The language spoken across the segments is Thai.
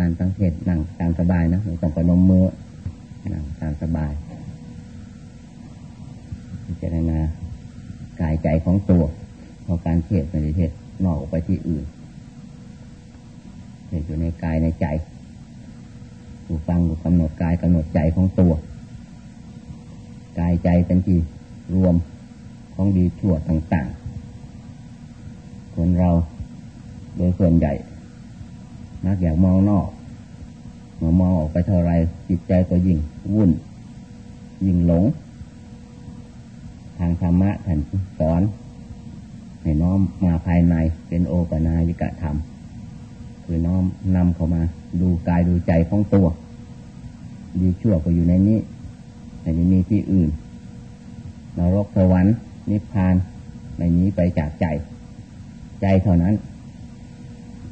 การสังเกตนั่งตามสบายนะไม่ต้องกระนมมือนั่งตามสบายพิจารณากายใจของตัวพอการเทศในเทศนอกอกไปที่อื่นเทศอยู่ในกายในใจดูฟังดูกำหนดกายกำหนดใจของตัว กายใจเป็นที่รวมของดีชั่วต่างๆ คนเราโดยส่วนใหญ่ นักอยากมองนอกมามองออกไปเท่าไรจิตใจก็ยิ่งวุ่น ยิ่งหลง ทางธรรมะท่านสอน ให้น้อมมาภายในเป็นโอปนายิกะธรรม คือน้อมนำเข้ามาดูกายดูใจของตัว ดีชั่วก็อยู่ในนี้แต่ไม่มีที่อื่นนรกสวรรค์นิพพานไม่นี้ไปจากใจ ใจเท่านั้น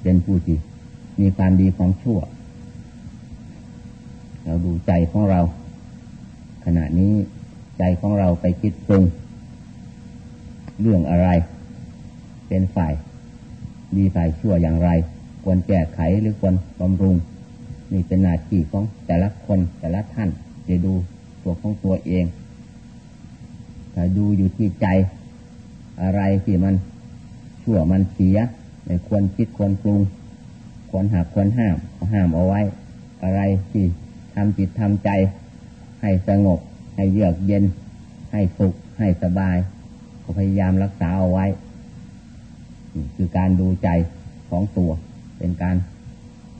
เป็นผู้ที่ มีความดีความชั่ว เราดูใจของเรา ขณะนี้ใจของเราไปคิดปรุงเรื่องอะไร เป็นฝ่าย ดีฝ่ายชั่วอย่างไร ควรแก้ไขหรือควรบำรุง นี่เป็นหน้าที่ของแต่ละคนแต่ละท่านจะดูตัวของตัวเองถ้าดูอยู่ที่ใจอะไรที่มันชั่วมันเสียไม่ควรคิดควรปรุง ควรหักควรห้ามห้ามเอาไว้ อะไรที่ทำจิตทำใจ ให้สงบ ให้เยือกเย็น ให้สุข ให้สบาย ก็พยายามรักษาเอาไว้ คือการดูใจของตัว เป็นการ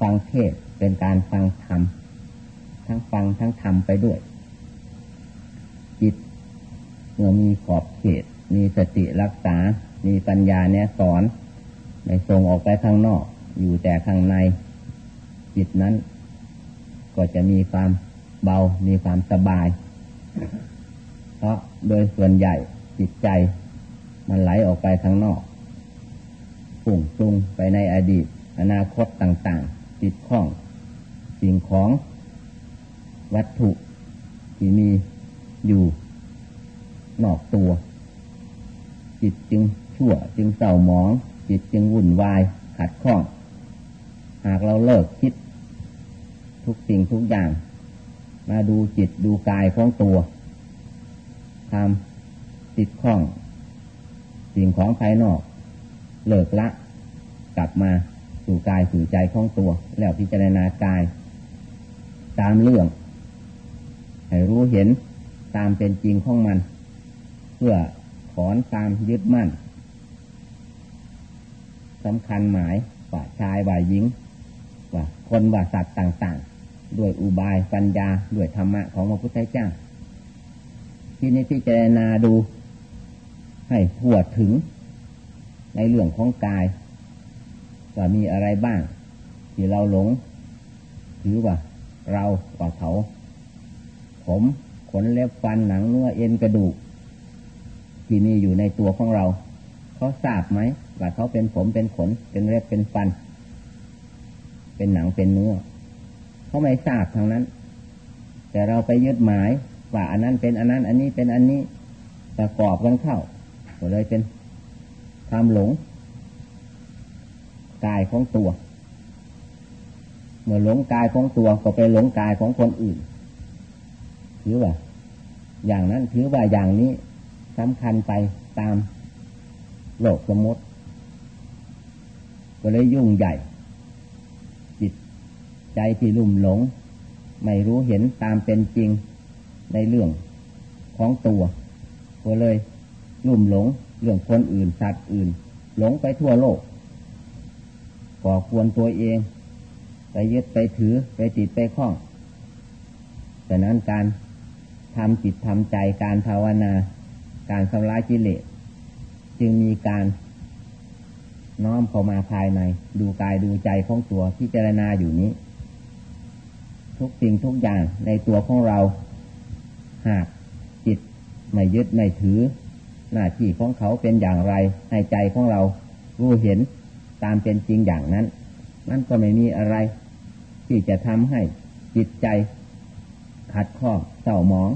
ฟังเทศ เป็นการฟังธรรม ทั้งฟังทั้งทำไปด้วย จิตเมื่อมีขอบเขต มีสติรักษา มีปัญญาแนะสอนในส่งออกไปข้างนอก อยู่แต่ข้างใน จิตนั้น ก็จะมีความเบา มีความสบาย เพราะโดยส่วนใหญ่จิตใจ มันไหลออกไปข้างนอกปุ่งปรุงไปในอดีต อนาคตต่างๆจิตข้อง สิ่งของวัตถุที่มีอยู่นอกตัว จิตจึงชั่วจึงเศร้าหมอง จิตจึงวุ่นวายขัดข้อง หากเราเลิกคิด ทุกสิ่งทุกอย่าง มาดูจิตดูกายของตัวทำติดข้อง สิ่งของภายนอก เลิกละ กลับมาสู่กายสู่ใจของตัว แล้วพิจารณากาย ตามเรื่อง ให้รู้เห็นตามเป็นจริงของมัน เพื่อถอนตามยึดมั่นสำคัญหมายว่าชายว่ายหญิง ว่าคนว่าสัตว์ต่างๆ ด้วยอุบายปัญญาด้วยธรรมะของพระพุทธเจ้า ที่นี้พิจารณาดู ให้หัวถึง ในเรื่องของกาย ว่ามีอะไรบ้าง ที่เราหลงถือว่า เราว่าเขา ผมขนเล็บฟันหนังเนื้อเอ็นกระดูก ที่มีอยู่ในตัวของเรา เขาทราบไหมว่าเขาเป็นผมเป็นขนเป็นเล็บเป็นฟัน เป็นหนังเป็นเนื้อเขาไม่ทราบทางนั้น แต่เราไปยึดหมายว่าอันนั้นเป็นอันนั้น อันนี้เป็นอันนี้ประกอบกันเข้าก็เลยเป็นความหลงกายของตัว เมื่อหลงกายของตัวก็ไปหลงกายของคนอื่นถือว่า อย่างนั้นถือว่าอย่างนี้สำคัญไปตามโลกสมมติ ก็เลยยุ่งใหญ่ ใจที่ลุ่มหลง ไม่รู้เห็นตามเป็นจริงในเรื่องของตัวก็เลยลุ่มหลงเรื่องคนอื่นสัตว์อื่น หลงไปทั่วโลกก่อควรตัวเอง ไปยึดไปถือไปติดไปข้องแต่นั้นการทำจิตทำใจการภาวนา การสำลายกิเลสจึงมีการน้อมเข้ามาภายใน ดูกายดูใจของตัวพิจารณาอยู่นี้ ทุกสิ่งทุกอย่างในตัวของเรา หากจิตไม่ยึดไม่ถือ หน้าที่ของเขาเป็นอย่างไร ในใจของเรารู้เห็นตามเป็นจริงอย่างนั้น นั่นก็ไม่มีอะไร ที่จะทำให้จิตใจ ขัดข้องเศร้าหมอง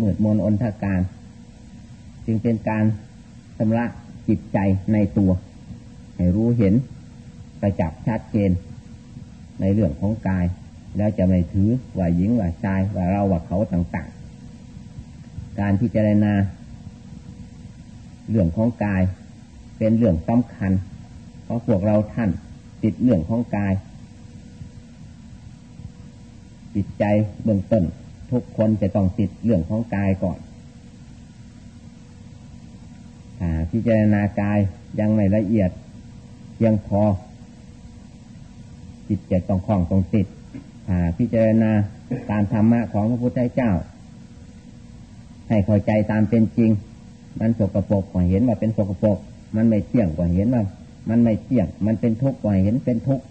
มืดมนอนทาการ จึงเป็นการชำระจิตใจในตัว ให้รู้เห็นไปจับชัดเจนในเรื่องของกาย แล้วจะไม่ถือว่าหญิงว่าชายว่าเราว่าเขาต่าง ๆ การพิจารณาเรื่องของกายเป็นเรื่องสำคัญ เพราะพวกเราท่านติดเรื่องของกาย จิตใจเบื้องต้น ทุกคนจะต้องติดเรื่องของกายก่อนถ้าพิจารณากายยังไม่ละเอียดเพียงพอ จิตจะต้องคล้องต้องติด พิจารณาตามธรรมะของพระพุทธเจ้า ให้เข้าใจตามเป็นจริง มันสกปรกก็เห็นว่าเป็นสกปรกมันไม่เที่ยงก็เห็นว่า มันไม่เที่ยง มันเป็นทุกข์ก็เห็นเป็นทุกข์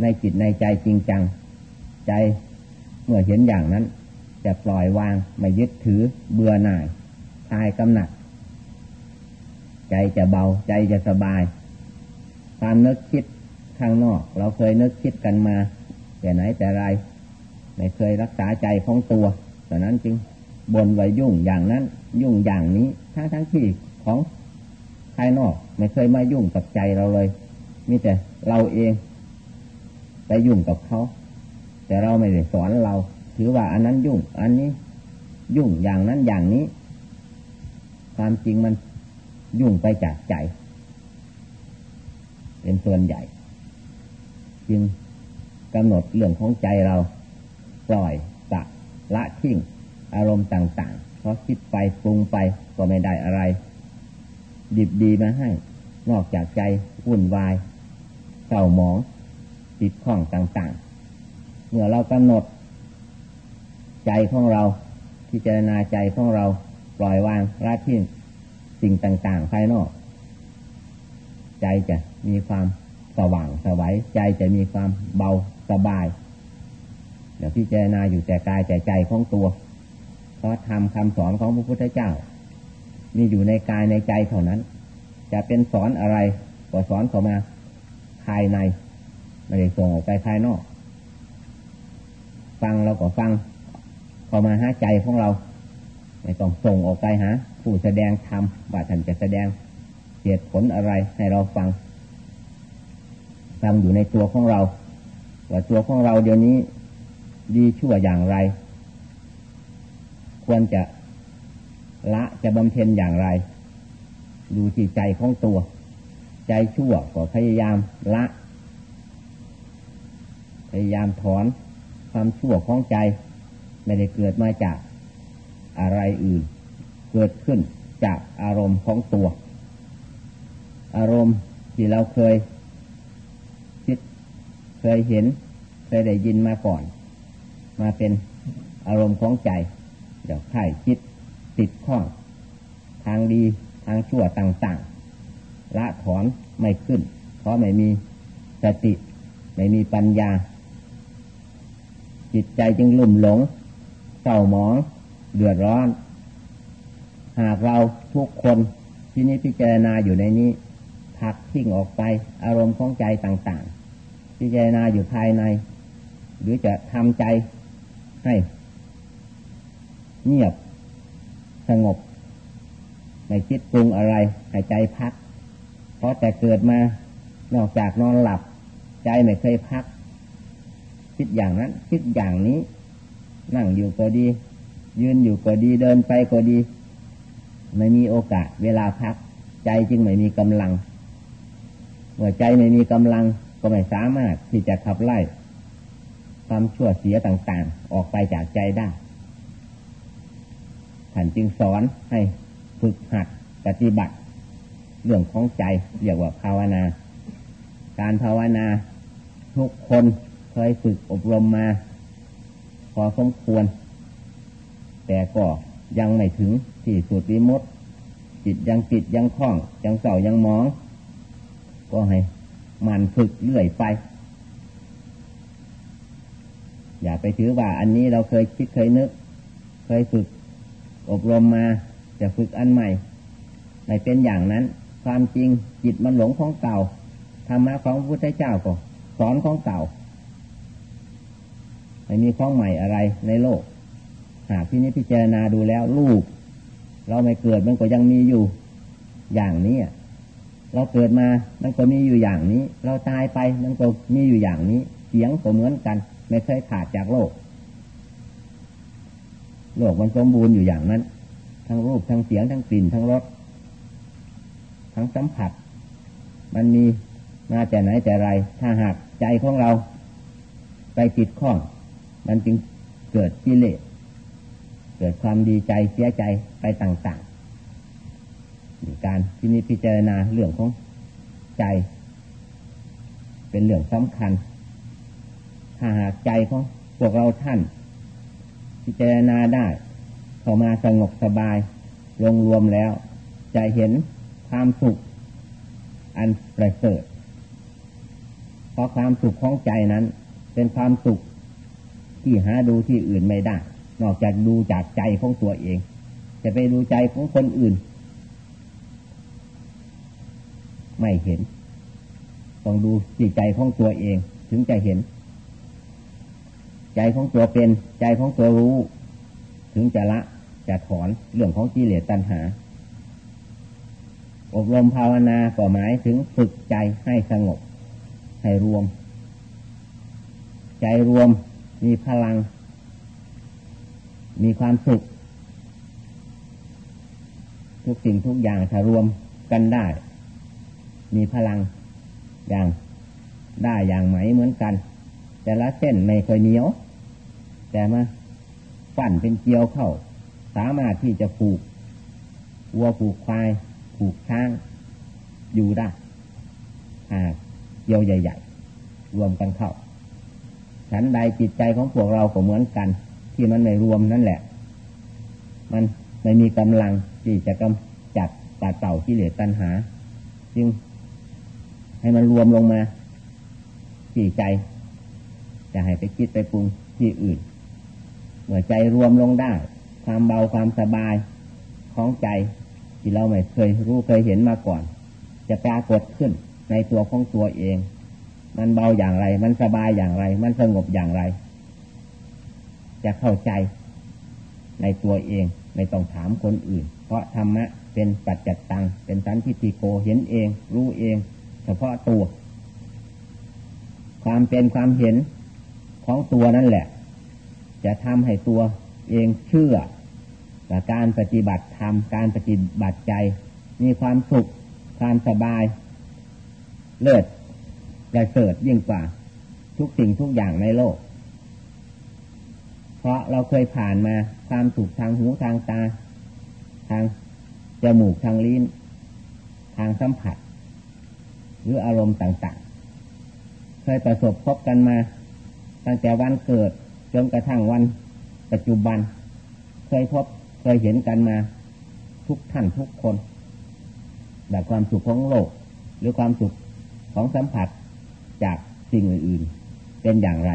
ในจิตในใจจริงจัง ใจเมื่อเห็นอย่างนั้น จะปล่อยวางไม่ยึดถือเบื่อหน่ายคลายกำหนัด ใจจะเบาใจจะสบาย ความนึกคิด ข้างนอก เราเคยนึกคิดกันมาแต่ไหนแต่ไรไม่เคยรักษาใจของตัวดังนั้นจึงบนไว้ยุ่งอย่างนั้น ยุ่งอย่างนี้ทั้งทั้งที่ของภายนอก ไม่เคยมายุ่งกับใจเราเลยมีแต่เราเองไปยุ่งกับเขา แต่เราไม่ได้สอนเรา ถือว่าอันนั้นยุ่ง อันนี้ ยุ่งอย่างนั้นอย่างนี้ ความจริงมันยุ่งไปจากใจ เป็นส่วนใหญ่ จึงกำหนดเรื่องของใจเราปล่อยปะละทิ้งอารมณ์ต่างๆ เพราะคิดไปปรุงไปก็ไม่ได้อะไร ดิบดีมาให้ นอกจากใจวุ่นวายเศร้าหมองติดข้องต่างๆ เมื่อเรากำหนด ใจของเราพิจารณาใจของเราปล่อยวางละทิ้งสิ่งต่างๆ ภายนอก ใจจะมีความ สว่างสวัยใจจะมีความเบาสบายเดี๋ยวพิจารณาอยู่แต่กายแต่ใจของตัวเพราะทำคำสอนของพระพุทธเจ้า มีอยู่ในกายในใจเท่านั้น จะเป็นสอนอะไรก็สอนเข้ามาภายในไม่ได้ส่งออกไปภายนอก ฟังเราก็ฟังเข้ามาหาใจของเราไม่ต้องส่งออกไปหาผู้แสดงธรรมว่าท่านจะแสดงเหตุผลอะไรให้เราฟัง ฟังอยู่ในตัวของเรา ว่าตัวของเราเดี๋ยวนี้ดีชั่วอย่างไร ควรจะละจะบำเพ็ญอย่างไร ดูที่ใจของตัว ใจชั่วก็พยายามละ พยายามถอนความชั่วของใจ ไม่ได้เกิดมาจากอะไรอื่น เกิดขึ้นจากอารมณ์ของตัว อารมณ์ที่เราเคย เคยเห็น เคยได้ยินมาก่อน มาเป็นอารมณ์ของใจ เดี๋ยวไข่คิดติดข้องทางดีทางชั่วต่างๆ ละถอนไม่ขึ้น เพราะไม่มีสติ ไม่มีปัญญา จิตใจจึงลุ่มหลงเศร้าหมองเดือดร้อน หากเราทุกคนที่นี้พิจารณาอยู่ในนี้พักทิ้งออกไปอารมณ์ของใจต่างๆ พิจารณาอยู่ภายใน หรือจะทำใจให้ เงียบสงบไม่คิดปรุงอะไรให้ใจพัก เพราะแต่เกิดมานอกจากนอนหลับ ใจไม่เคยพัก คิดอย่างนั้น คิดอย่างนี้ นั่งอยู่ก็ดี ยืนอยู่ก็ดีเดินไปก็ดี ไม่มีโอกาส เวลาพัก ใจจึงไม่มีกำลังเมื่อใจไม่มีกำลัง ก็ไม่สามารถที่จะขับไล่ความชั่วเสียต่างๆ ออกไปจากใจได้ท่านจึงสอนให้ฝึกหัดปฏิบัติ เรื่องของใจเรียกว่าภาวนา การภาวนาทุกคนเคยฝึกอบรมมา พอสมควร แต่ก็ยังไม่ถึงที่สุดวิมุตจิตยังติดยังคล้อง ยังเก่ายังมอง ก็ให้ มันฝึกเรื่อยไป อย่าไปถือว่าอันนี้เราเคยคิดเคยนึก เคยฝึก อบรมมาจะฝึกอันใหม่ไม่เป็นอย่างนั้น ความจริงจิตมันหลงของเก่าธรรมะของพระพุทธเจ้าก็สอนของเก่าไม่มีของใหม่อะไรในโลก หากที่นี้พิจารณาดูแล้วลูก เราไม่เกิดมันก็ยังมีอยู่ อย่างนี้ เราเกิดมามันก็มีอยู่อย่างนี้ เราตายไปมันก็มีอยู่อย่างนี้ เสียงก็เหมือนกัน ไม่เคยขาดจากโลก โลกมันสมบูรณ์อยู่อย่างนั้น ทั้งรูปทั้งเสียงทั้งกลิ่นทั้งรสทั้งสัมผัส มันมีมาแต่ไหนแต่ไร ถ้าหากใจของเรา ไปติดข้อง มันจึงเกิดกิเลสเกิดความดีใจเสียใจไปต่าง การที่นี้พิจารณาเรื่องของใจ เป็นเรื่องสำคัญ ถ้าหากใจของพวกเราท่าน พิจารณาได้เข้ามาสงบสบายรวมรวมแล้ว จะเห็นความสุข อันประเสริฐเพราะความสุขของใจนั้น เป็นความสุขที่หาดูที่อื่นไม่ได้ นอกจากดูจากใจของตัวเอง จะไปดูใจของคนอื่น ไม่เห็น ต้องดูจิตใจของตัวเอง ถึงจะเห็น ใจของตัวเป็น ใจของตัวรู้ ถึงจะละจะถอนเรื่องของกิเลสตัณหา อบรมภาวนาก็หมายถึงฝึกใจให้สงบ ให้รวม ใจรวมมีพลัง มีความสุข ทุกสิ่งทุกอย่างถ้ารวมกันได้ มีพลังอย่างได้อย่างไหมเหมือนกัน แต่ละเส้นไม่เคยเหนียว แต่มาปั่นเป็นเกลียวเข้า สามารถที่จะผูกวัวผูกควายผูกช้าง อยู่ได้หากเกลียวใหญ่ ๆ รวมกันเข้าฉันใดจิตใจของพวกเราก็เหมือนกัน ที่มันไม่รวมนั่นแหละ มันไม่มีกำลังที่จะกำจัดปัดเต่าที่เหลือตัณหา จึง ให้มันรวมลงมาที่ใจ จะให้ไปคิดไปปรุงที่อื่นเมื่อใจรวมลงได้ ความเบาความสบายของใจ ที่เราไม่เคยรู้เคยเห็นมาก่อน จะปรากฏขึ้นในตัวของตัวเอง มันเบาอย่างไร มันสบายอย่างไร มันสงบอย่างไร จะเข้าใจในตัวเองไม่ต้องถามคนอื่น เพราะธรรมะเป็นปัจจัตตัง เป็นสันทิติโกเห็นเอง รู้เอง เฉพาะตัว ความเป็นความเห็นของตัวนั่นแหละ จะทำให้ตัวเองเชื่อว่การปฏิบัติธรรมการปฏิบัติใจ มีความสุข ความสบาย เลิศประเสริฐยิ่งกว่า ทุกสิ่งทุกอย่างในโลก เพราะเราเคยผ่านมาความสุขทางหูทางตา ทางจมูกทางลิ้น ทางสัมผัส หรืออารมณ์ต่างๆ เคยประสบพบกันมา ตั้งแต่วันเกิดจนกระทั่งวันปัจจุบัน เคยพบเคยเห็นกันมา ทุกท่านทุกคนแบบความสุขของโลก หรือความสุขของสัมผัสจากสิ่งอื่นๆ เป็นอย่างไร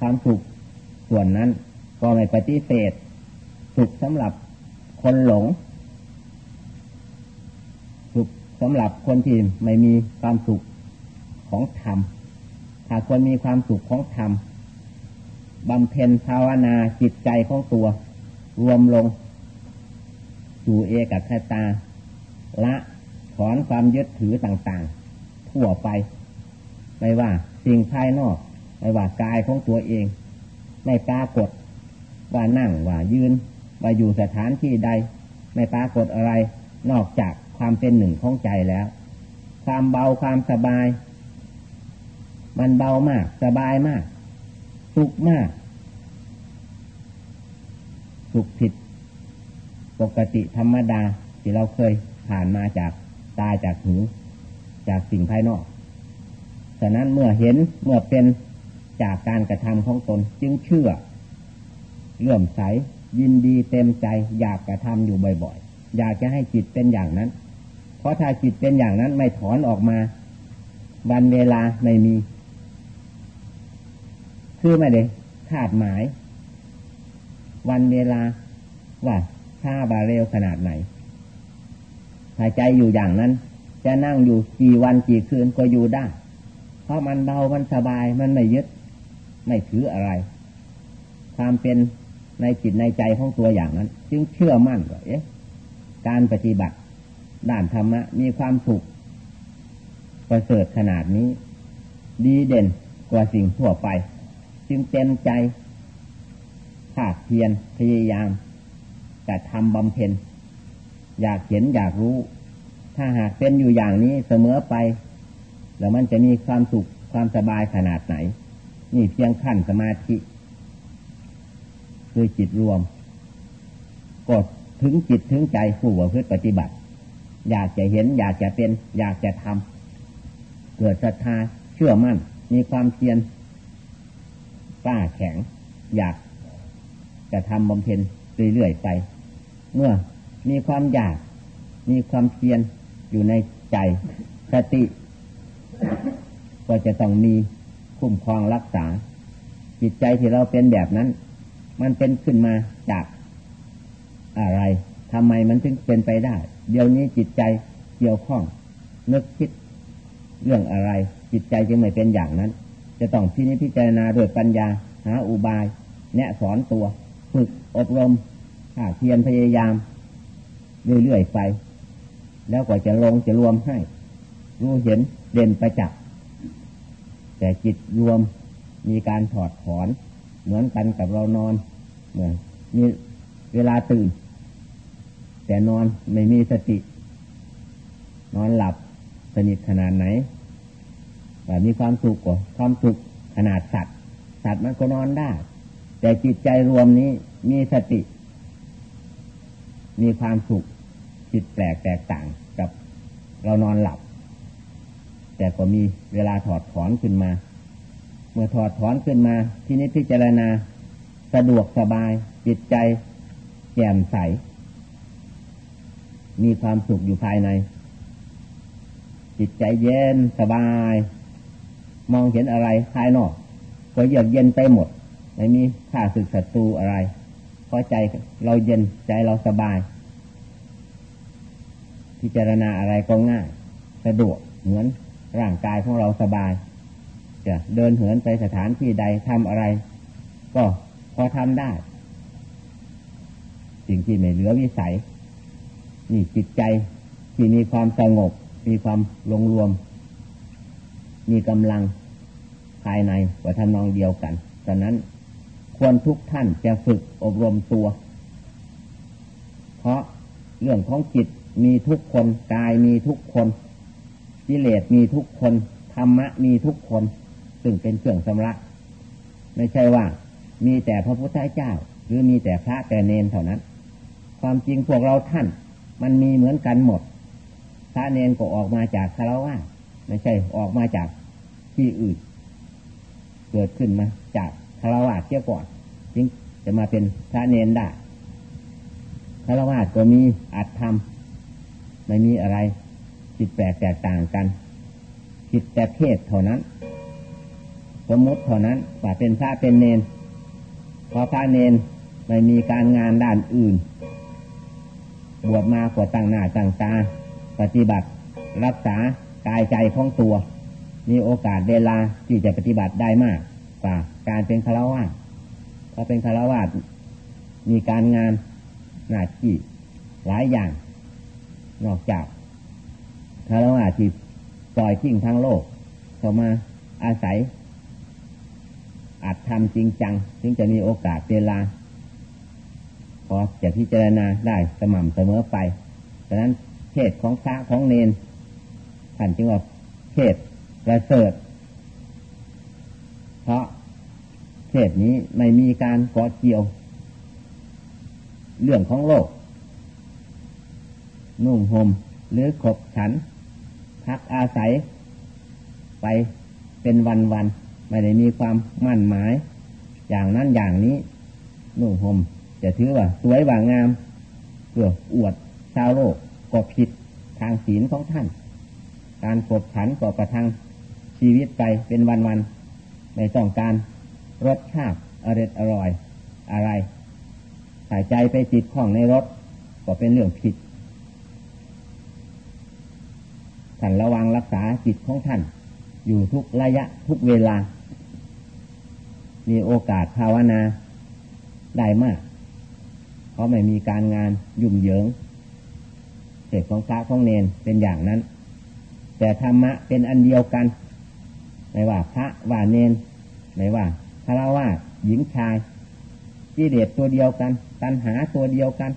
ความสุขส่วนนั้นก็ไม่ปฏิเสธ สุขสำหรับคนหลง สำหรับคนที่ไม่มีความสุขของธรรมถ้าคนมีความสุขของธรรมบำเพ็ญภาวนาจิตใจของตัว รวมลง สู่เอกคตา ละถอนความยึดถือต่างๆ ทั่วไป ไม่ว่าสิ่งภายนอก ไม่ว่ากายของตัวเอง ไม่ปรากฏ ว่านั่งว่ายืน ว่าอยู่สถานที่ใด ไม่ปรากฏอะไร นอกจาก ความเป็นหนึ่งของใจแล้ว ความเบาความสบาย มันเบามาก สบายมาก สุขมาก สุขผิด ปกติธรรมดาที่เราเคยผ่านมาจากตาจากหูจากสิ่งภายนอกฉะนั้นเมื่อเห็นเมื่อเป็นจากการกระทำของตนจึงเชื่อเลื่อมใสยินดีเต็มใจ อยากกระทำอยู่บ่อยๆ อยากจะให้จิตเป็นอย่างนั้น ราะถ้าจิตเป็นอย่างนั้นไม่ถอนออกมา วันเวลาไม่มี คือไม่ได้คาดหมาย วันเวลาว่าช้าบาเร็วขนาดไหนหายใจอยู่อย่างนั้น จะนั่งอยู่กี่วันกี่คืนก็อยู่ได้ เพราะมันเบามันสบายมันไม่ยึด ไม่ถืออะไร ความเป็นในจิตในใจของตัวอย่างนั้น จึงเชื่อมั่นว่าเอ๊ะการปฏิบัติ ด้านธรรมะ มีความสุข ประเสริฐขนาดนี้ ดีเด่นกว่าสิ่งทั่วไป จึงเต็มใจภาคเพียรพยายามแต่ทำบำเพ็ญ อยากเห็นอยากรู้ ถ้าหากเป็นอยู่อย่างนี้เสมอไป แล้วมันจะมีความสุขความสบายขนาดไหน นี่เพียงขั้นสมาธิ คือจิตรวมก็ถึงจิตถึงใจผู้ประพฤติปฏิบัติ อยากจะเห็น อยากจะเป็น อยากจะทำเกิดศรัทธาเชื่อมั่น มีความเพียรกล้าแข็ง อยากจะทำบำเพ็ญเรื่อยๆไป เมื่อมีความอยาก มีความเพียรอยู่ในใจสติก็จะต้องมีคุ้มครองรักษา จิตใจที่เราเป็นแบบนั้น มันเป็นขึ้นมาจากอะไร ทำไมมันถึงเป็นไปได้ เดี๋ยวนี้จิตใจเกี่ยวข้องนึกคิดเรื่องอะไร จิตใจจึงไม่เป็นอย่างนั้น จะต้องพินิจพิจารณาด้วยปัญญาหาอุบาย แนะสอนตัว ฝึกอบรมหาเพียรพยายาม เรื่อยๆไป แล้วก็จะลงจะรวมให้ รู้เห็นเด่นประจักษ์แต่จิตรวมมีการถอดถอน เหมือนกันกับเรานอนเหมือนมีเวลาตื่น แต่นอนไม่มีสติ นอนหลับสนิทขนาดไหนแต่มีความสุขกว่าความสุขขนาดสัตว์ สัตว์มันก็นอนได้ แต่จิตใจรวมนี้มีสติ มีความสุขจิตแปลกแตกต่างกับเรานอนหลับ แต่ก็มีเวลาถอดถอนขึ้นมา เมื่อถอดถอนขึ้นมา ที่นี้พิจารณาสะดวกสบายจิตใจแจ่มใส มีความสุขอยู่ภายใน จิตใจเย็นสบาย มองเห็นอะไรภายนอก ก็เยือกเย็นไปหมด ไม่มีข้าศึกศัตรูอะไร เพราะใจเราเย็นใจเราสบาย พิจารณาอะไรก็ง่าย สะดวกเหมือนร่างกายของเราสบาย จะเดินเหินไปสถานที่ใดทำอะไร ก็พอทำได้ สิ่งที่ไม่เหลือวิสัย นี่จิตใจที่มีความสงบ มีความลงรวม มีกำลังภายในว่าทำนองเดียวกันดังนั้นควรทุกท่านจะฝึกอบรมตัว เพราะเรื่องของจิตมีทุกคนกายมีทุกคนกิเลสมีทุกคนธรรมะมีทุกคน ซึ่งเป็นเครื่องสำระไม่ใช่ว่า มีแต่พระพุทธเจ้า หรือมีแต่พระแต่เนนเท่านั้น ความจริงพวกเราท่าน มันมีเหมือนกันหมดพระเนนก็ออกมาจากคารวะไม่ใช่ออกมาจากที่อื่น เกิดขึ้นมา จากคารวะเที่ยวก่อนจึงจะมาเป็นพระเนนได้คารวะก็มีอัตธรรมไม่มีอะไรจิตแปลกแตกต่างกันจิตแต่เพศเท่านั้น สมมติเท่านั้นว่าเป็นพระเป็นเนนพอพระเนนไม่มีการงานด้านอื่น บวชมาก็ตั้งหน้าตั้งตา ปฏิบัติ รักษากายใจของตัว มีโอกาสเวลาที่จะปฏิบัติได้มากกว่าการเป็นคารวะพอเป็นคารวะมีการงานหน้าที่หลายอย่าง นอกจากคารวะที่ปล่อยทิ้งทั้งโลก เข้ามาอาศัยอาจทำจริงจังถึงจะมีโอกาสเวลา พอจะพิจารณาได้สม่ำเสมอไปดังนั้นเทศของพระของเนนท่านจึงว่าเทศประเสริฐ เพราะเทศนี้ไม่มีการก่อเกี่ยว เรื่องของโลก นุ่งห่มหรือขบฉัน พักอาศัย ไปเป็นวันๆไม่ได้มีความมั่นหมาย อย่างนั้นอย่างนี้นุ่งห่ม จะถือว่าสวยว่างามเพื่ออวดชาวโลกก็ผิดทางศีลของท่าน การกบฉันก็ประทังชีวิตไปเป็นวันๆไม่ต้องการรสชาติอร่อยอร่อยอะไรใส่ใจไปจิตของในรถ ก็เป็นเรื่องผิดท่านระวังรักษาจิตของท่าน อยู่ทุกระยะทุกเวลา มีโอกาสภาวนาได้มาก เพราะไม่มีการงานยุ่งเหยิงเศษของพระของเนนเป็นอย่างนั้น แต่ธรรมะเป็นอันเดียวกัน ไม่ว่าพระว่าเนนไม่ว่าคารวะหญิงชายกิเลสตัวเดียวกัน ตัณหาตัวเดียวกัน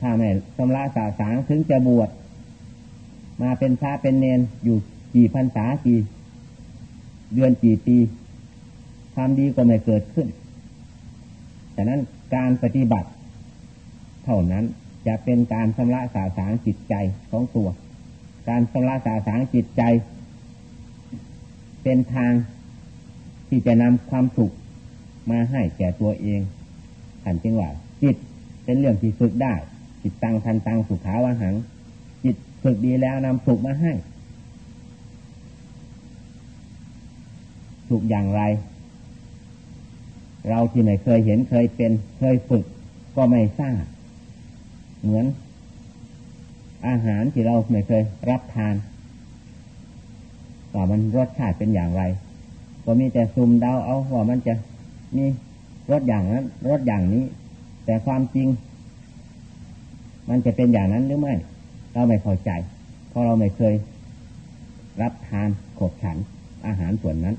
ถ้าไม่สำระสาสางถึงจะบวชมาเป็นพระเป็นเนนอยู่กี่พรรษากี่เดือนกี่ปี ความดีก็ไม่เกิดขึ้น แต่นั้นการปฏิบัติ เท่านั้นจะเป็นการชำระสาสางจิตใจของตัว การชำระสาสางจิตใจ เป็นทางที่จะนำความสุขมาให้แก่ตัวเองท่านจึงว่าจิตเป็นเรื่องที่ฝึกได้ จิตตังทันตังสุขาวหัง จิตฝึกดีแล้วนำสุขมาให้สุขอย่างไร เราที่ไม่เคยเห็นเคยเป็นเคยฝึกก็ไม่ทราบเหมือน อาหารที่เราไม่เคยรับทานว่ามันรสชาติเป็นอย่างไร ก็มีแต่ซุ่มเดาเอาว่ามันจะมีรสอย่างนั้นรสอย่างนี้ แต่ความจริง มันจะเป็นอย่างนั้นหรือไม่ เราไม่เข้าใจ เพราะเราไม่เคย รับทานขบฉันอาหารส่วนนั้น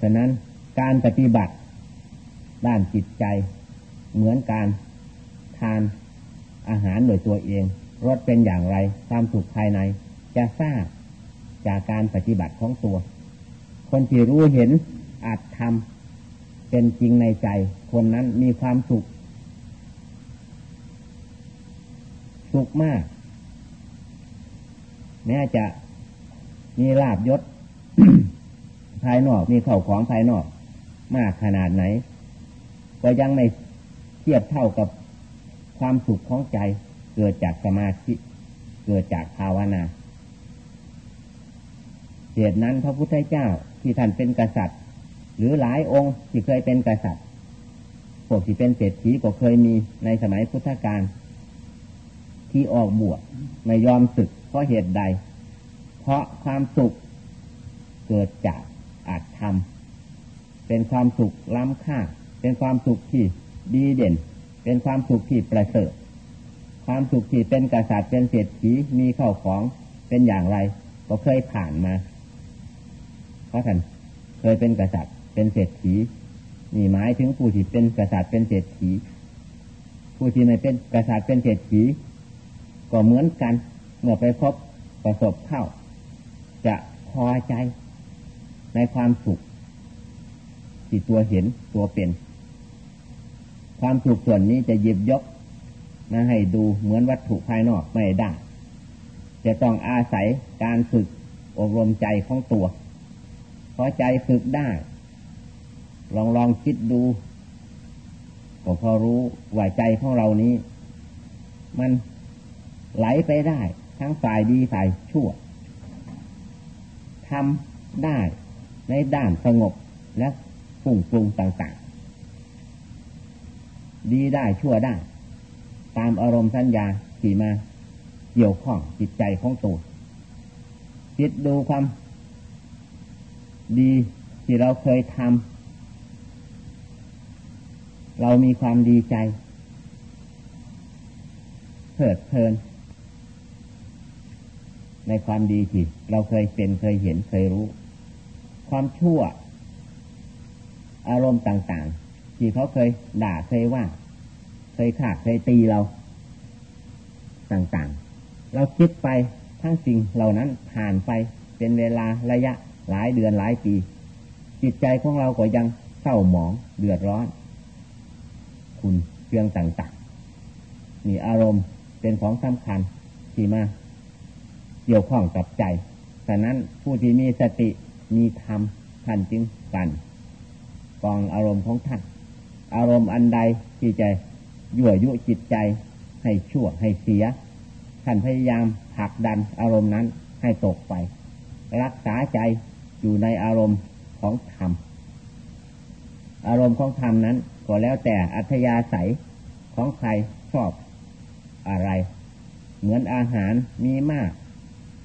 ฉะนั้น การปฏิบัติ ด้านจิตใจ เหมือนการทานอาหารโดยตัวเองรสเป็นอย่างไร ความสุขภายใน จะทราบจากการปฏิบัติของตัว คนที่รู้เห็นอาจทำเป็นจริงในใจ คนนั้นมีความสุข สุขมาก แม้จะมีลาบยศภายนอกมีเข้าของภายนอก มากขนาดไหน ก็ยังไม่เทียบเท่ากับความสุขของใจเกิดจากสมาธิเกิดจากภาวนาเหตุนั้นพระพุทธเจ้าที่ท่านเป็นกษัตริย์ หรือหลายองค์ที่เคยเป็นกษัตริย์พวกที่เป็นเศรษฐีก็เคยมีในสมัยพุทธกาลที่ออกบวชไม่ยอมศึกเพราะเหตุใด เพราะความสุขเกิดจากอาจทำ เป็นความสุขล้ำค่า เป็นความสุขที่ดีเด่น เป็นความสุขที่ประเสริฐ ความสุขที่เป็นกษัตริย์เป็นเศรษฐีมีเข้าของเป็นอย่างไร ก็เคยผ่านมา เพราะท่านเคยเป็นกษัตริย์เป็นเศรษฐีนี่หมายถึงผู้ที่เป็นกษัตริย์เป็นเศรษฐี ผู้ที่ไม่เป็นกษัตริย์เป็นเศรษฐี ก็เหมือนกันเมื่อไปพบประสบเข้า จะพอใจในความสุข ที่ตัวเห็นตัวเป็น ความสุขส่วนนี้จะหยิบยกมาให้ดูเหมือนวัตถุภายนอกไม่ได้ จะต้องอาศัยการฝึกอบรมใจของตัวพอใจฝึกได้ ลองลองคิดดูก็พอรู้ว่าใจของเรานี้ มันไหลไปได้ ทั้งฝ่ายดีฝ่ายชั่วทำได้ในด้านสงบและ ฟุ้งปรุงต่างๆ ดีได้ชั่วได้ ตามอารมณ์สัญญาที่มาเกี่ยวข้องจิตใจของตัวคิดดูความ ดีที่เราเคยทำเรามีความดีใจเพิดเพลิน ในความดีที่เราเคยเป็นเคยเห็นเคยรู้ ความชั่ว อารมณ์ต่างๆ ที่เขาเคยด่าเคยว่า เคยขาดเคยตีเรา ต่างๆ เราคิดไปทั้งสิ่งเหล่านั้นผ่านไปเป็นเวลาระยะหลายเดือนหลายปี จิตใจของเราก็ยังเศร้าหมองเดือดร้อน คุณเรื่องต่างๆมีอารมณ์เป็นของสำคัญที่มาเกี่ยวข้องกับใจฉะนั้นผู้ที่มีสติมีธรรมท่านจึงกัน กองอารมณ์ของท่าน อารมณ์อันใดที่จะยั่วยุจิตใจ ให้ชั่วให้เสีย ท่านพยายามผลักดันอารมณ์นั้นให้ตกไป รักษาใจอยู่ในอารมณ์ของธรรม อารมณ์ของธรรมนั้นก็แล้วแต่อัธยาศัยของใครชอบอะไร เหมือนอาหารมีมาก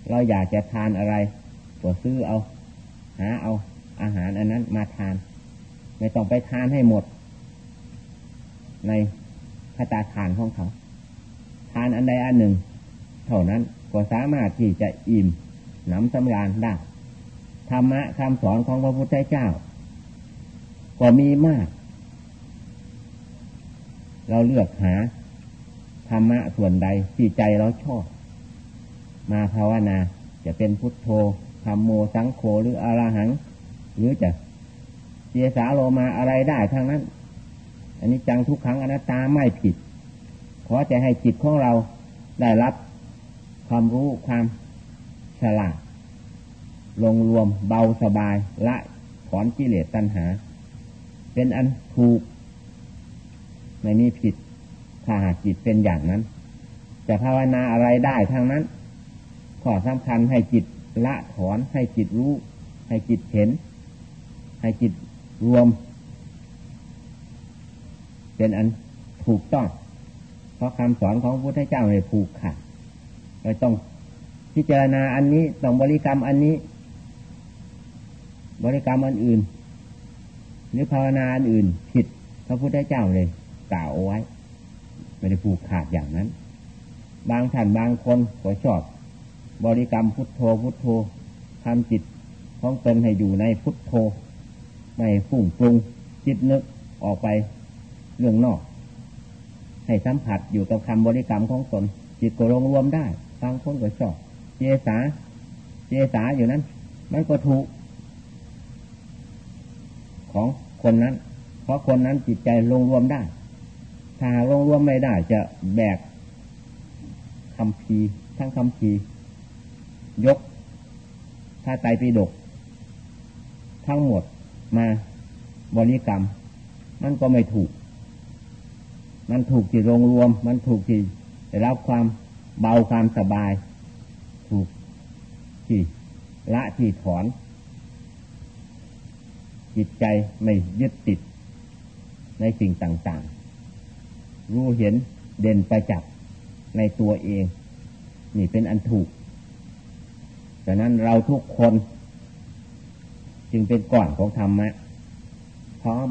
เราอยากจะทานอะไรก็ซื้อเอา หาเอาอาหารอันนั้นมาทาน ไม่ต้องไปทานให้หมด ในคตาทานของเขา ทานอันใดอันหนึ่ง เท่านั้นก็สามารถที่จะอิ่มหนำสำราญได้ธรรมะคำสอนของพระพุทธเจ้า ก็มีมาก เราเลือกหาธรรมะส่วนใดที่ใจเราชอบ มาภาวนาจะเป็นพุทโธธรรมโมสังโฆหรืออรหัง หรือจะ เจสาโลมาอะไรได้ทั้งนั้น อันนี้จังทุกครั้งอนัตตาไม่ผิด ขอจะให้จิตของเราได้รับความรู้ความฉลาดลงรวมเบาสบายละถอนกิเลสตัณหา เป็นอันถูกไม่มีผิดถ้าหากจิตเป็นอย่างนั้น จะภาวนาอะไรได้ทั้งนั้น ขอสำคัญให้จิตละถอนให้จิตรู้ ให้จิตเห็น ให้จิต รวม เป็นอันถูกต้อง เพราะคำสอนของพระพุทธเจ้าในผูกขาดเราต้องพิจารณาอันนี้ต้องบริกรรมอันนี้ บริกรรมอันอื่น หรือภาวนาอันอื่น ผิดพระพุทธเจ้าเลยกล่าวเอาไว้ไม่ได้ผูกขาดอย่างนั้น บางท่านบางคนก็ชอบ บริกรรมพุทโธพุทโธทำจิตของตนให้อยู่ในพุทโธ ไม่ฟุ้งปรุงจิตนึกออกไปเรื่องนอก ให้สัมผัสอยู่กับคำบริกรรมของตน จิตก็ลงรวมได้บางคนก็ชอบเจสาเจสาอยู่นั้น มันก็ถูก ของคนนั้น เพราะคนนั้นจิตใจลงรวมได้ ถ้าลงรวมไม่ได้จะแบกคำพีทั้งคำพียกถ้าไตปีดก ทั้งหมด มาบริกรรม มันก็ไม่ถูก มันถูกที่ลงรวม มันถูกที่ได้รับความเบาความสบาย ถูกที่ละที่ถอน จิตใจไม่ยึดติดในสิ่งต่าง ๆ รู้เห็นเด่นประจักษ์ในตัวเอง นี่เป็นอันถูกดังนั้นเราทุกคน จึงเป็นก่อนของธรรมะพร้อม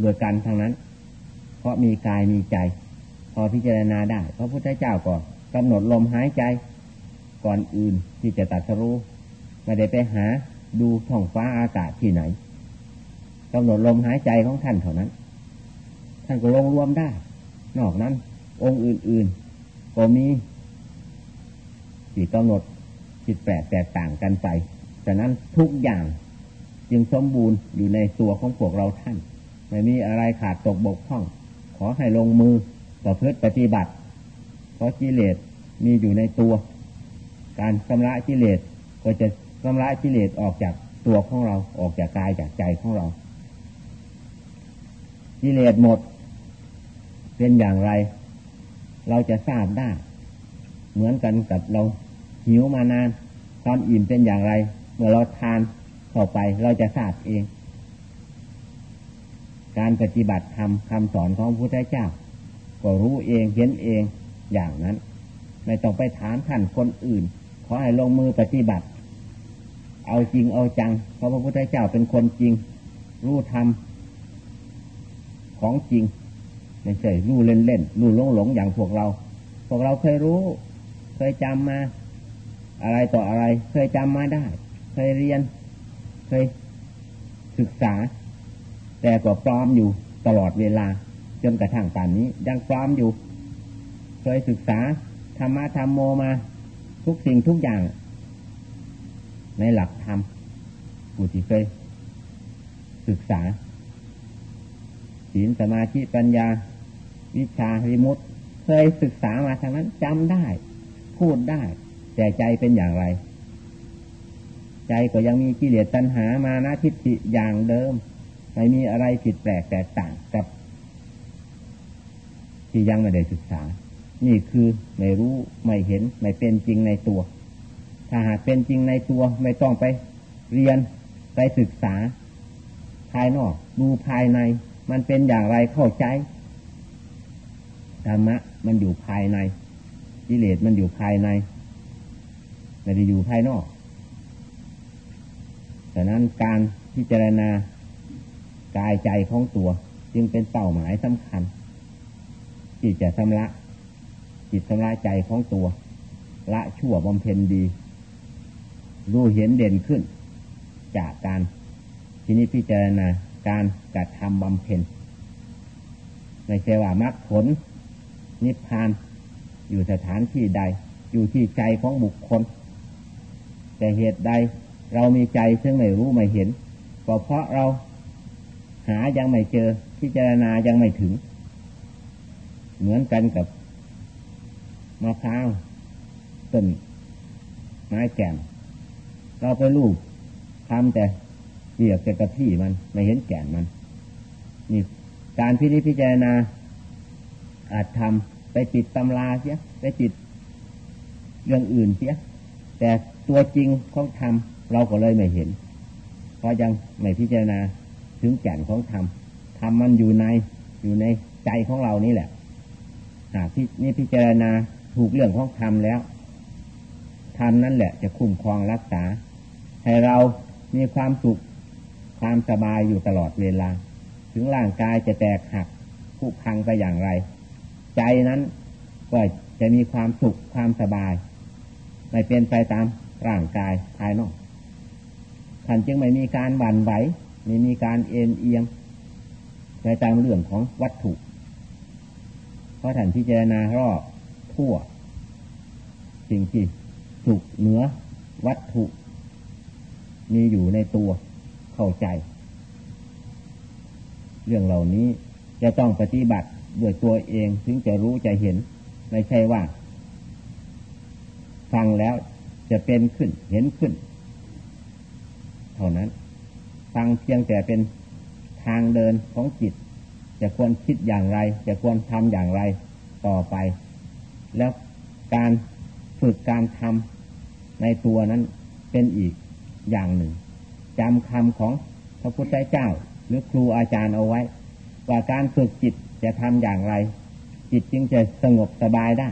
โดยกันทางนั้น เพราะมีกายมีใจ พอพิจารณาได้พระพุทธเจ้าก็กำหนดลมหายใจ ก่อนอื่นที่จะตัดสู้ไม่ได้ไปหาดูท้องฟ้าอากาศที่ไหนกำหนดลมหายใจของท่านเท่านั้น ท่านก็ลงรวมได้ นอกนั้น องค์อื่น ๆ ก็มีที่กำหนดจิตแปลกแตกต่างกันไปฉะนั้นทุกอย่าง จึงสมบูรณ์อยู่ในตัวของพวกเราท่าน ไม่มีอะไรขาดตกบกพร่อง ขอให้ลงมือต่อเพื่อปฏิบัติ เพราะกิเลสมีอยู่ในตัว การชำระกิเลสก็จะชำระกิเลสออกจากตัวของเราออกจากกายจากใจของเรากิเลสหมด เป็นอย่างไร เราจะทราบได้ เหมือนกันกับเราหิวมานาน ความอิ่มเป็นอย่างไร เมื่อเราทาน เข้าไปเราจะทราบเอง การปฏิบัติธรรมคำสอนของพระพุทธเจ้า ก็รู้เองเห็นเองอย่างนั้น ไม่ต้องไปถามท่านคนอื่น ขอให้ลงมือปฏิบัติ เอาจริงเอาจัง เพราะพระพุทธเจ้าเป็นคนจริง รู้ธรรมของจริงไม่ใช่รู้เล่นเล่นรู้หลงหลงอย่างพวกเรา พวกเราเคยรู้ เคยจำมา อะไรต่ออะไร เคยจำมาได้ เคยเรียน เคยศึกษา แต่ก็ปลอมอยู่ตลอดเวลา จนกระทั่งป่านนี้ ยังปลอมอยู่ เคยศึกษาธรรมะธรรมโมมา ทุกสิ่งทุกอย่าง ในหลักธรรมผู้ที่เคยศึกษาศีลสมาธิปัญญา วิชาริมุตเคยศึกษามาทางนั้นจำได้ พูดได้ แต่ใจเป็นอย่างไร ใจก็ยังมีกิเลสตัณหามานะทิฏฐิอย่างเดิม ไม่มีอะไรผิดแปลกแตกต่างกับ ที่ยังไม่ได้ศึกษา นี่คือไม่รู้ไม่เห็นไม่เป็นจริงในตัว ถ้าหากเป็นจริงในตัวไม่ต้องไปเรียนไปศึกษา ภายนอก ดูภายใน มันเป็นอย่างไรเข้าใจธรรมะมันอยู่ภายในกิเลสมันอยู่ภายในไม่ได้อยู่ภายนอก ดังนั้นการพิจารณากายใจของตัว จึงเป็นเป้าหมายสำคัญจที่จะชำระจิตชำระใจของตัว ละชั่วบำเพ็ญดี รู้เห็นเด่นขึ้น จากการที่นี้พิจารณาการกระทำบำเพ็ญไม่ใช่ว่ามรรคผล นิพพานอยู่สถานที่ใด อยู่ที่ใจของบุคคล แต่เหตุใด เรามีใจซึ่งไม่รู้ไม่เห็นก็เพราะเราหายังไม่เจอพิจารณายังไม่ถึง เหมือนกันกับมะพร้าวต้นไม้แก่นเราไปลูบทำแต่เกี่ยวกับกระพี่มันไม่เห็นแก่นมันนี่การพิจิตพิจารณา อาจทำไปติดตำราเสียไปติดเรื่องอื่นเสียแต่ตัวจริงของธรรม เราก็เลยไม่เห็น เพราะยังไม่พิจารณาถึงแก่นของธรรมธรรมมันอยู่ในอยู่ในใจของเรานี่แหละหากที่นี่พิจารณาถูกเรื่องของธรรมแล้วธรรมนั่นแหละจะคุ้มครองรักษา ให้เรามีความสุขความสบายอยู่ตลอดเวลา ถึงร่างกายจะแตกหักผุพังไปอย่างไร ใจนั้นก็จะมีความสุขความสบาย ไม่เป็นไปตามร่างกายภายนอก ท่านจึงไม่มีการบันไหวไม่มีการเอ็นเอียงในตามเรื่องของวัตถุ เพราะท่านพิจารณารอบทั่ว สิ่งที่สุขเหนือวัตถุ มีอยู่ในตัวเข้าใจ เรื่องเหล่านี้จะต้องปฏิบัติด้วยตัวเองถึงจะรู้จะเห็น ไม่ใช่ว่า ฟังแล้วจะเป็นขึ้นเห็นขึ้น เท่านั้น ฟังเพียงแต่เป็นทางเดินของจิต จะควรคิดอย่างไร จะควรทำอย่างไรต่อไป แล้วการฝึกการทำในตัวนั้นเป็นอีกอย่างหนึ่งจำคำของพระพุทธเจ้า หรือครูอาจารย์เอาไว้ ว่าการฝึกจิตจะทำอย่างไร จิตจึงจะสงบสบายได้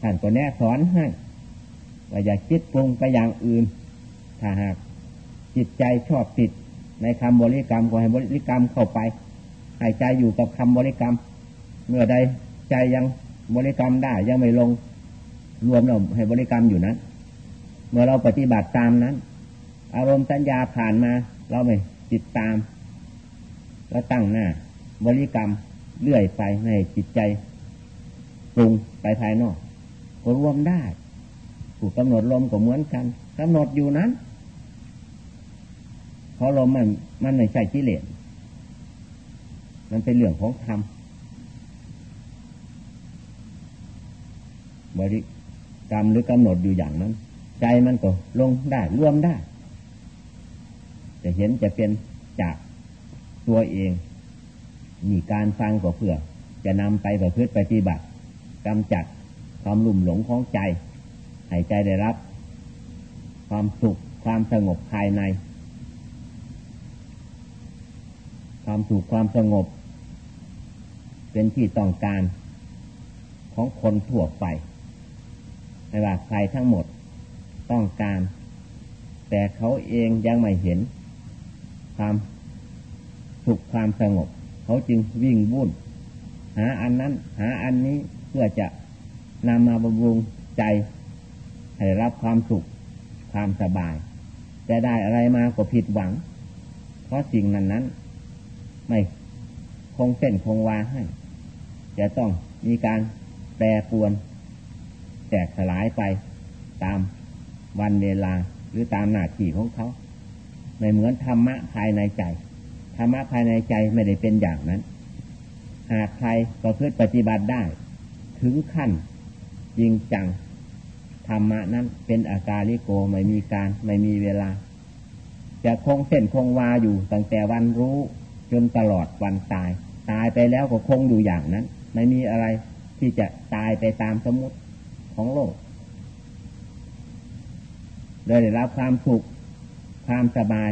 ท่านก็แนะสอนให้ว่าอย่าคิดปรุงไปอย่างอื่น ถ้าหากจิตใจชอบติดในคำบริกรรมก็ให้บริกรรมเข้าไปให้ใจอยู่กับคำบริกรรม เมื่อใดใจยังบริกรรมได้ยังไม่ลง รวมเราให้บริกรรมอยู่นั้น เมื่อเราปฏิบัติตามนั้น อารมณ์สัญญาผ่านมา เราไม่ติดตามเราตั้งหน้า บริกรรมเลื่อยไปในจิตใจปรุงไปภายนอกก็รวมได้ ถูกกำหนดลมก็เหมือนกันกำหนดอยู่นั้น เพราะลมมันมันไม่ใช่กิเลสมันเป็นเรื่องของธรรมบริกรรมหรือกำหนดอยู่อย่างนั้น ใจมันก็ลงได้รวมได้ จะเห็นจะเป็นจากตัวเองมีการฟังก็เพื่อ จะนำไปประพฤติปฏิบัติกำจัดความลุ่มหลงของใจให้ใจได้รับ ความสุขความสงบภายใน ความสุขความสงบ เป็นที่ต้องการของคนทั่วไปไม่ว่าใครทั้งหมดต้องการ แต่เขาเองยังไม่เห็น ความสุขความสงบ เขาจึงวิ่งวุ่น หาอันนั้น หาอันนี้เพื่อจะนำมาบำรุงใจ ให้รับความสุขความสบาย จะได้อะไรมาก็ผิดหวัง เพราะสิ่งนั้นนั้น ไม่คงเส้นคงวาให้ จะต้องมีการแปรปวนแตกสลายไปตามวันเวลาหรือตามหน้าที่ของเขา ไม่เหมือนธรรมะภายในใจ ธรรมะภายในใจไม่ได้เป็นอย่างนั้น หากใครประพฤติปฏิบัติได้ ถึงขั้นจริงจังธรรมะนั้นเป็นอาการลิโกไม่มีการไม่มีเวลา จะคงเส้นคงวาอยู่ตั้งแต่วันรู้ จนตลอดวันตาย ตายไปแล้วก็คงอยู่อย่างนั้น ไม่มีอะไรที่จะตายไปตามสมมติของโลกได้รับความสุขความสบาย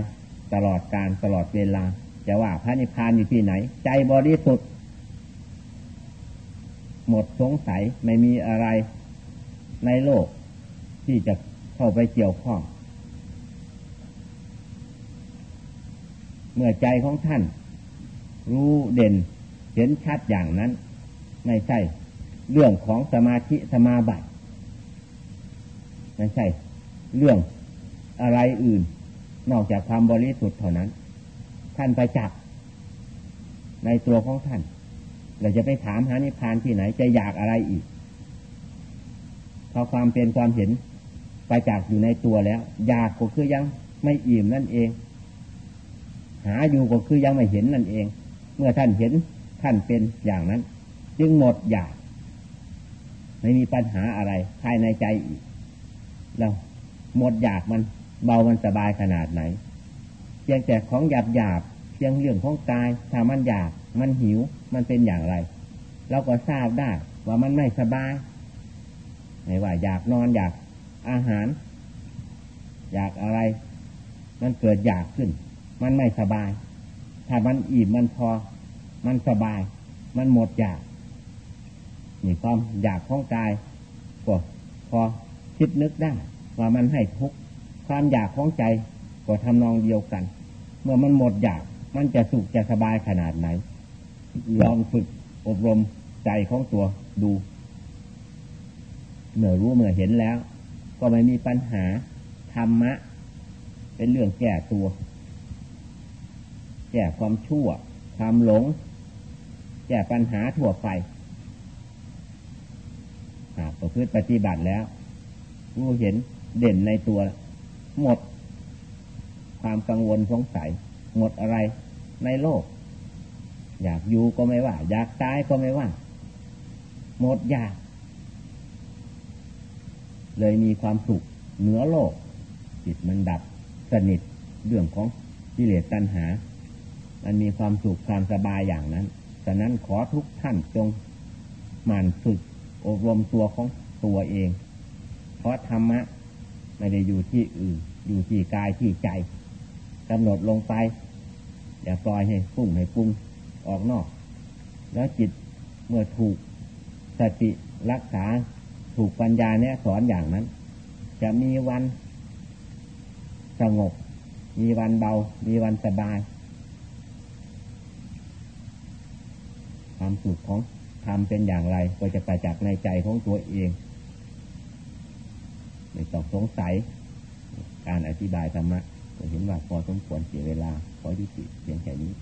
ตลอดการตลอดเวลา จะว่าพระนิพพานอยู่ที่ไหน ใจบริสุทธิ์หมดสงสัยไม่มีอะไรในโลก ที่จะเข้าไปเกี่ยวข้อง เมื่อใจของท่าน รู้เด่น เห็นชัดอย่างนั้น ไม่ใช่ เรื่องของสมาธิสมาบัติไม่ใช่ เรื่องอะไรอื่น นอกจากความบริสุทธิ์เท่านั้น ท่านไปจับ ในตัวของท่าน เราจะไปถามหานิพพานที่ไหนจะอยากอะไรอีกพอความเป็นความเห็นไปจากอยู่ในตัวแล้ว อยากก็คือยังไม่อิ่มนั่นเอง หาอยู่ก็คือยังไม่เห็นนั่นเอง เมื่อท่านเห็นท่านเป็นอย่างนั้น จึงหมดอยากไม่มีปัญหาอะไรภายในใจอีกแล้วหมดอยากมันเบามันสบายขนาดไหน เพียงแต่ของหยาบหยาบเพียงเรื่องของกายถ้ามันอยากมันหิวมันเป็นอย่างไร เราก็ทราบได้ว่ามันไม่สบายไม่ว่าอยากนอนอยากอาหาร อยากอะไร มันเกิดอยากขึ้น มันไม่สบาย ถ้ามันอิ่มมันพอ มันสบาย มันหมดอยากนี่ความอยากของกายก็พอคิดนึกได้ ว่ามันให้ทุกข์ความอยากของใจก็ทำนองเดียวกัน เมื่อมันหมดอยาก มันจะสุขจะสบายขนาดไหน ลองฝึกอบรมใจของตัวดู เมื่อรู้เมื่อเห็นแล้ว ก็ไม่มีปัญหาธรรมะ เป็นเรื่องแก้ตัว แก้ความชั่ว ความหลง แก้ปัญหาทั่วไปหากประพฤติปฏิบัติแล้วรู้เห็นเด่นในตัว หมด ความกังวลสงสัย หมดอะไรในโลก อยากอยู่ก็ไม่ว่า อยากตายก็ไม่ว่า หมดอยาก เลยมีความสุขเหนือโลก จิตมันดับสนิทเรื่องของกิเลสตัณหา มันมีความสุขความสบายอย่างนั้นฉะนั้นขอทุกท่านจงหมั่นฝึกอบรมตัวของตัวเอง เพราะธรรมะไม่ได้อยู่ที่อื่น อยู่ที่กายที่ใจกำหนดลงไป อย่าปล่อยให้ฟุ้งให้ปุ้งออกนอก แล้วจิตเมื่อถูกสติรักษาถูกปัญญาเนี่ยสอนอย่างนั้น จะมีวันสงบ มีวันเบา มีวันสบาย ความสุขของทำเป็นอย่างไร ก็จะประจักษ์ในใจของตัวเองไม่ต้องสงสัย การอธิบายธรรมะก็เห็นว่าพอสมควรเสียเวลาขอยุติเพียงแค่นี้